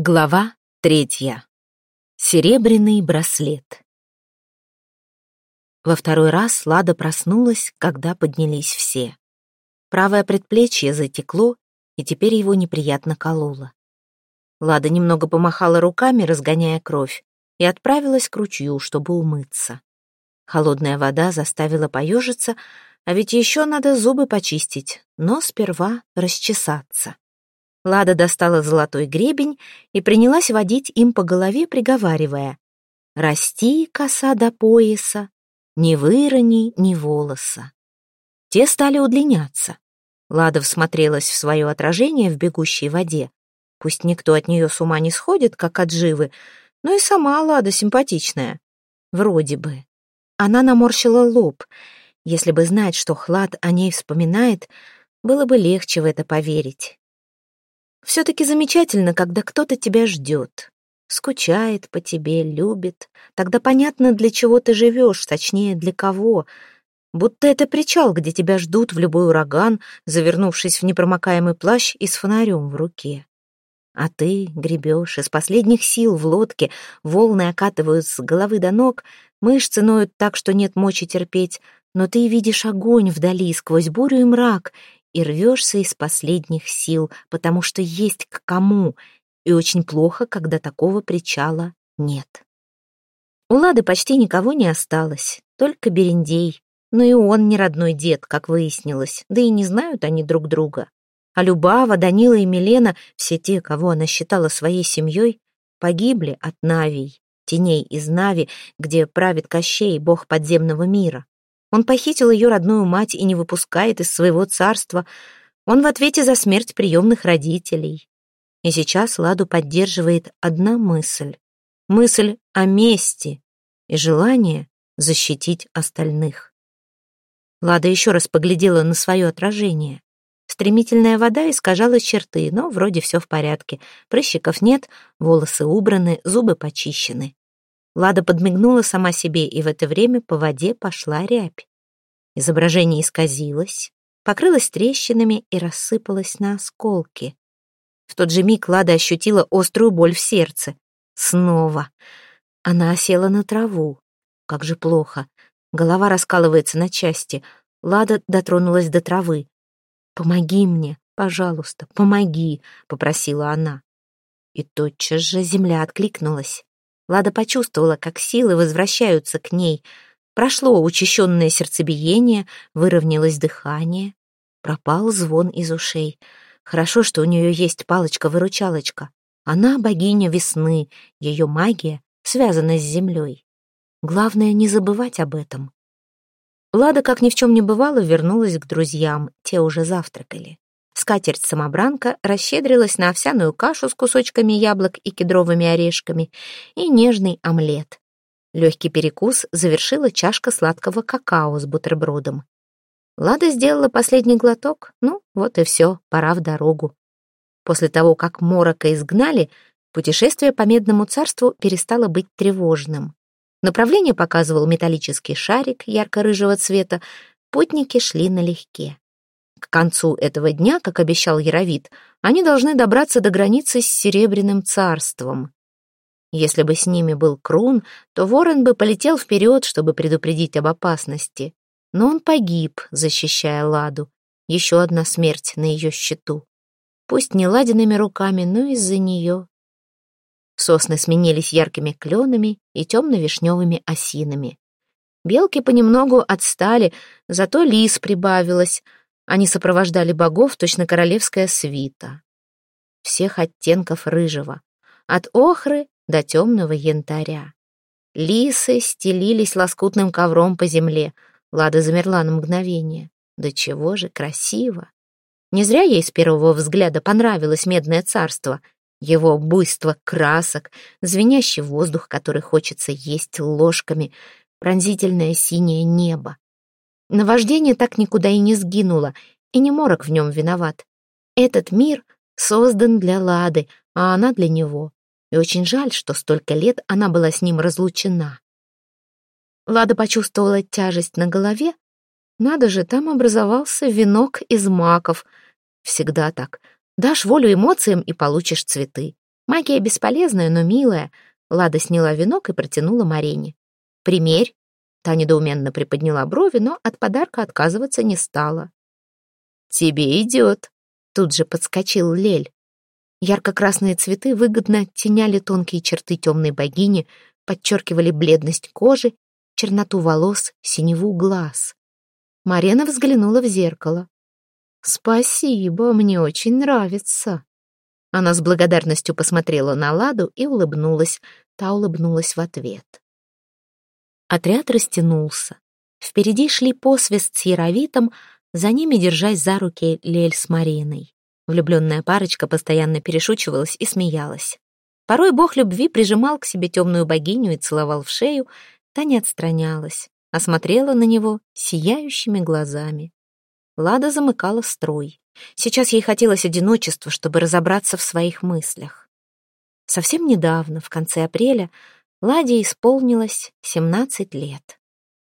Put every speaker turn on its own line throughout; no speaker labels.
Глава третья. Серебряный браслет. Во второй раз Лада проснулась, когда поднялись все. Правое предплечье затекло, и теперь его неприятно кололо. Лада немного помахала руками, разгоняя кровь, и отправилась к ручью, чтобы умыться. Холодная вода заставила поежиться, а ведь еще надо зубы почистить, но сперва расчесаться. Лада достала золотой гребень и принялась водить им по голове, приговаривая «Расти, коса до пояса, не вырони ни волоса». Те стали удлиняться. Лада всмотрелась в свое отражение в бегущей воде. Пусть никто от нее с ума не сходит, как от живы, но и сама Лада симпатичная. Вроде бы. Она наморщила лоб. Если бы знать, что Хлад о ней вспоминает, было бы легче в это поверить. Все-таки замечательно, когда кто-то тебя ждет, скучает по тебе, любит. Тогда понятно, для чего ты живешь, точнее, для кого. Будто это причал, где тебя ждут в любой ураган, завернувшись в непромокаемый плащ и с фонарем в руке. А ты гребешь из последних сил в лодке, волны окатывают с головы до ног, мышцы ноют так, что нет мочи терпеть, но ты видишь огонь вдали сквозь бурю и мрак, и рвешься из последних сил, потому что есть к кому, и очень плохо, когда такого причала нет. У Лады почти никого не осталось, только Берендей, но и он не родной дед, как выяснилось, да и не знают они друг друга. А Любава, Данила и Милена, все те, кого она считала своей семьей, погибли от Навий, теней из Нави, где правит Кощей, бог подземного мира. Он похитил ее родную мать и не выпускает из своего царства. Он в ответе за смерть приемных родителей. И сейчас Ладу поддерживает одна мысль. Мысль о мести и желание защитить остальных. Лада еще раз поглядела на свое отражение. Стремительная вода искажала черты, но вроде все в порядке. Прыщиков нет, волосы убраны, зубы почищены. Лада подмигнула сама себе, и в это время по воде пошла рябь. Изображение исказилось, покрылось трещинами и рассыпалось на осколки. В тот же миг Лада ощутила острую боль в сердце. Снова. Она осела на траву. Как же плохо. Голова раскалывается на части. Лада дотронулась до травы. «Помоги мне, пожалуйста, помоги», — попросила она. И тотчас же земля откликнулась. Лада почувствовала, как силы возвращаются к ней. Прошло учащенное сердцебиение, выровнялось дыхание. Пропал звон из ушей. Хорошо, что у нее есть палочка-выручалочка. Она богиня весны, ее магия связана с землей. Главное, не забывать об этом. Лада, как ни в чем не бывало, вернулась к друзьям, те уже завтракали. Скатерть-самобранка расщедрилась на овсяную кашу с кусочками яблок и кедровыми орешками и нежный омлет. Легкий перекус завершила чашка сладкого какао с бутербродом. Лада сделала последний глоток, ну, вот и все, пора в дорогу. После того, как Морока изгнали, путешествие по Медному царству перестало быть тревожным. Направление показывал металлический шарик ярко-рыжего цвета, путники шли налегке. К концу этого дня, как обещал Яровит, они должны добраться до границы с Серебряным царством. Если бы с ними был Крун, то Ворон бы полетел вперед, чтобы предупредить об опасности. Но он погиб, защищая Ладу. Еще одна смерть на ее счету. Пусть не ладиными руками, но из-за нее. Сосны сменились яркими кленами и темно-вишневыми осинами. Белки понемногу отстали, зато лис прибавилось — они сопровождали богов, точно королевская свита. Всех оттенков рыжего, от охры до темного янтаря. Лисы стелились лоскутным ковром по земле. Лада замерла на мгновение. Да чего же красиво! Не зря ей с первого взгляда понравилось Медное царство. Его буйство красок, звенящий воздух, который хочется есть ложками, пронзительное синее небо. Наваждение так никуда и не сгинуло, и не морок в нем виноват. Этот мир создан для Лады, а она для него. И очень жаль, что столько лет она была с ним разлучена. Лада почувствовала тяжесть на голове. Надо же, там образовался венок из маков. Всегда так. Дашь волю эмоциям и получишь цветы. Магия бесполезная, но милая. Лада сняла венок и протянула Марине. «Примерь». Та недоуменно приподняла брови, но от подарка отказываться не стала. «Тебе идет», — тут же подскочил Лель. Ярко-красные цветы выгодно теняли тонкие черты темной богини, подчеркивали бледность кожи, черноту волос, синеву глаз. Марена взглянула в зеркало. «Спасибо, мне очень нравится». Она с благодарностью посмотрела на Ладу и улыбнулась. Та улыбнулась в ответ. Отряд растянулся. Впереди шли посвист с Яровитом, за ними, держась за руки, Лель с Мариной. Влюбленная парочка постоянно перешучивалась и смеялась. Порой бог любви прижимал к себе темную богиню и целовал в шею, та не отстранялась, а смотрела на него сияющими глазами. Лада замыкала строй. Сейчас ей хотелось одиночества, чтобы разобраться в своих мыслях. Совсем недавно, в конце апреля, Ладе исполнилось 17 лет.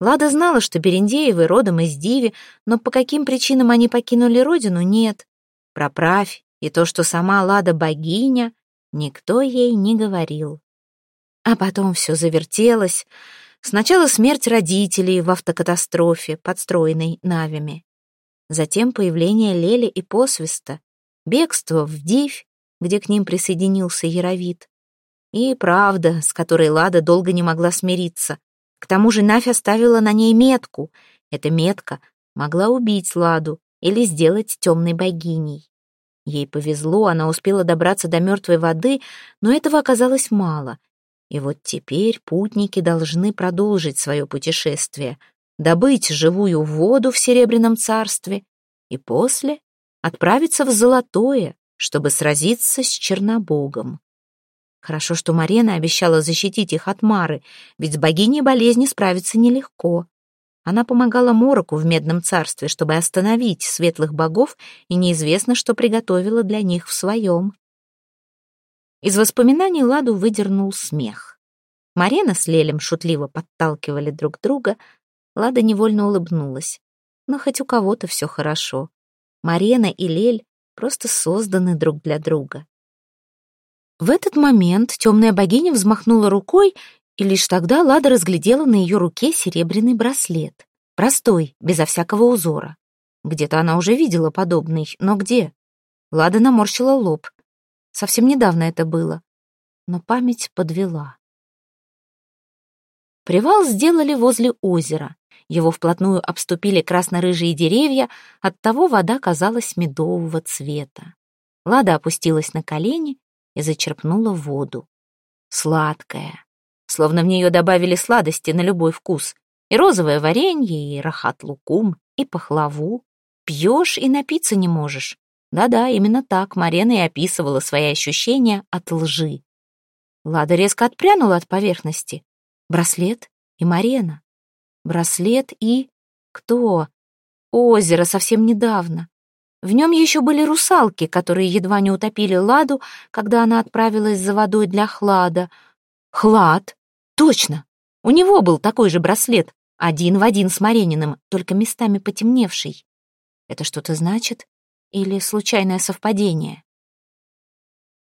Лада знала, что Берендеевы родом из Диви, но по каким причинам они покинули родину, нет. Проправь, и то, что сама Лада богиня, никто ей не говорил. А потом все завертелось. Сначала смерть родителей в автокатастрофе, подстроенной Навями. Затем появление Лели и Посвиста, бегство в Дивь, где к ним присоединился Яровит. И правда, с которой Лада долго не могла смириться. К тому же Навь оставила на ней метку. Эта метка могла убить Ладу или сделать темной богиней. Ей повезло, она успела добраться до мертвой воды, но этого оказалось мало. И вот теперь путники должны продолжить свое путешествие — добыть живую воду в Серебряном царстве и после отправиться в Золотое, чтобы сразиться с Чернобогом. Хорошо, что Марена обещала защитить их от Мары, ведь с богиней болезни справиться нелегко. Она помогала Мороку в Медном царстве, чтобы остановить светлых богов, и неизвестно, что приготовила для них в своем. Из воспоминаний Ладу выдернул смех. Марена с Лелем шутливо подталкивали друг друга, Лада невольно улыбнулась. Но хоть у кого-то все хорошо. Марена и Лель просто созданы друг для друга. В этот момент темная богиня взмахнула рукой, и лишь тогда Лада разглядела на ее руке серебряный браслет. Простой, безо всякого узора. Где-то она уже видела подобный, но где? Лада наморщила лоб. Совсем недавно это было. Но память подвела. Привал сделали возле озера. Его вплотную обступили красно-рыжие деревья, оттого вода казалась медового цвета. Лада опустилась на колени и зачерпнула воду. Сладкая, словно в нее добавили сладости на любой вкус. И розовое варенье, и рахат-лукум, и пахлаву. Пьешь и напиться не можешь. Да-да, именно так Марена и описывала свои ощущения от лжи. Лада резко отпрянула от поверхности. Браслет и Марена. Браслет и... Кто? Озеро совсем недавно. В нем еще были русалки, которые едва не утопили Ладу, когда она отправилась за водой для Хлада. Хлад? Точно! У него был такой же браслет, один в один с Марениным, только местами потемневший. Это что-то значит? Или случайное совпадение?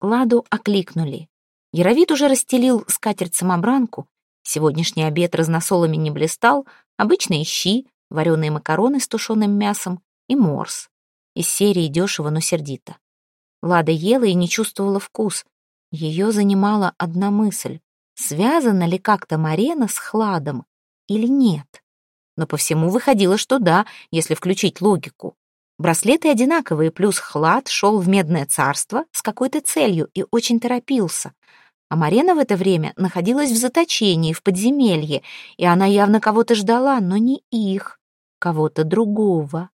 Ладу окликнули. Яровид уже расстелил скатерть-самобранку, Сегодняшний обед разносолами не блистал, обычные щи, вареные макароны с тушеным мясом и морс. Из серии дешево, но сердито. Лада ела и не чувствовала вкус. Ее занимала одна мысль. Связана ли как-то Марена с Хладом или нет? Но по всему выходило, что да, если включить логику. Браслеты одинаковые, плюс Хлад шел в Медное царство с какой-то целью и очень торопился. А Марена в это время находилась в заточении, в подземелье, и она явно кого-то ждала, но не их, кого-то другого.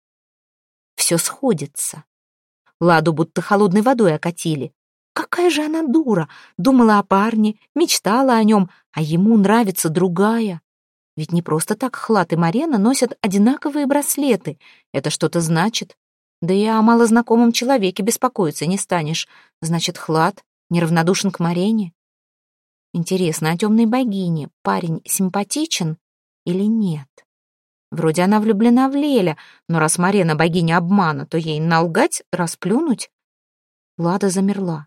Все сходится. Ладу будто холодной водой окатили. Какая же она дура! Думала о парне, мечтала о нем, а ему нравится другая. Ведь не просто так Хлад и Марена носят одинаковые браслеты. Это что-то значит. Да и о малознакомом человеке беспокоиться не станешь. Значит, Хлад неравнодушен к Марене. Интересно, а темной богине парень симпатичен или нет? Вроде она влюблена в Леля, но раз Марена богиня обмана, то ей налгать, расплюнуть? Лада замерла.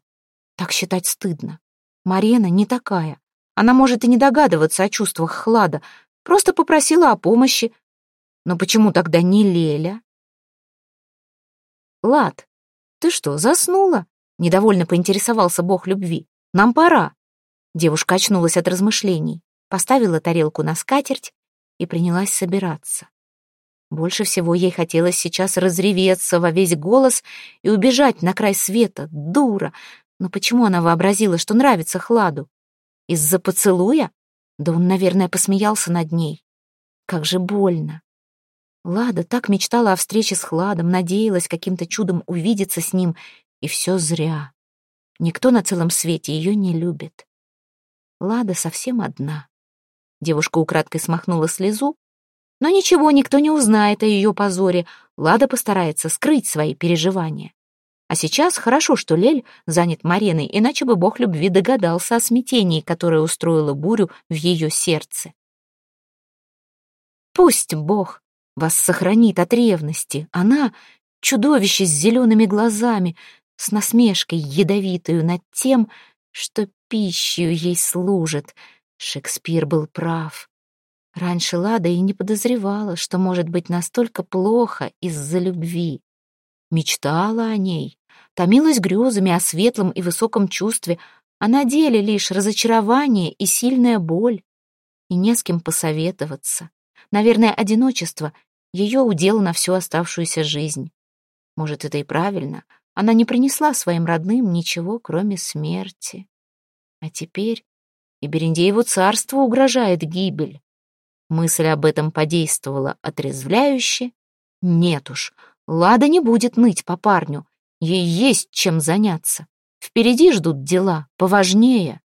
Так считать стыдно. Марена не такая. Она может и не догадываться о чувствах Хлада, просто попросила о помощи. Но почему тогда не Леля? Лад, ты что, заснула? Недовольно поинтересовался бог любви. Нам пора. Девушка очнулась от размышлений, поставила тарелку на скатерть и принялась собираться. Больше всего ей хотелось сейчас разреветься во весь голос и убежать на край света. Дура! Но почему она вообразила, что нравится Хладу? Из-за поцелуя? Да он, наверное, посмеялся над ней. Как же больно. Лада так мечтала о встрече с Хладом, надеялась каким-то чудом увидеться с ним, и все зря. Никто на целом свете ее не любит. Лада совсем одна. Девушка украдкой смахнула слезу, но ничего, никто не узнает о ее позоре. Лада постарается скрыть свои переживания. А сейчас хорошо, что Лель занят Мареной, иначе бы бог любви догадался о смятении, которое устроило бурю в ее сердце. Пусть бог вас сохранит от ревности. Она — чудовище с зелеными глазами, с насмешкой ядовитую над тем, что пищей ей служит. Шекспир был прав. Раньше Лада и не подозревала, что может быть настолько плохо из-за любви. Мечтала о ней, томилась грезами о светлом и высоком чувстве, а на деле лишь разочарование и сильная боль. И не с кем посоветоваться. Наверное, одиночество — ее удел на всю оставшуюся жизнь. Может, это и правильно. Она не принесла своим родным ничего, кроме смерти. А теперь и Берендееву царству угрожает гибель. Мысль об этом подействовала отрезвляюще. Нет уж, Лада не будет ныть по парню. Ей есть чем заняться. Впереди ждут дела поважнее.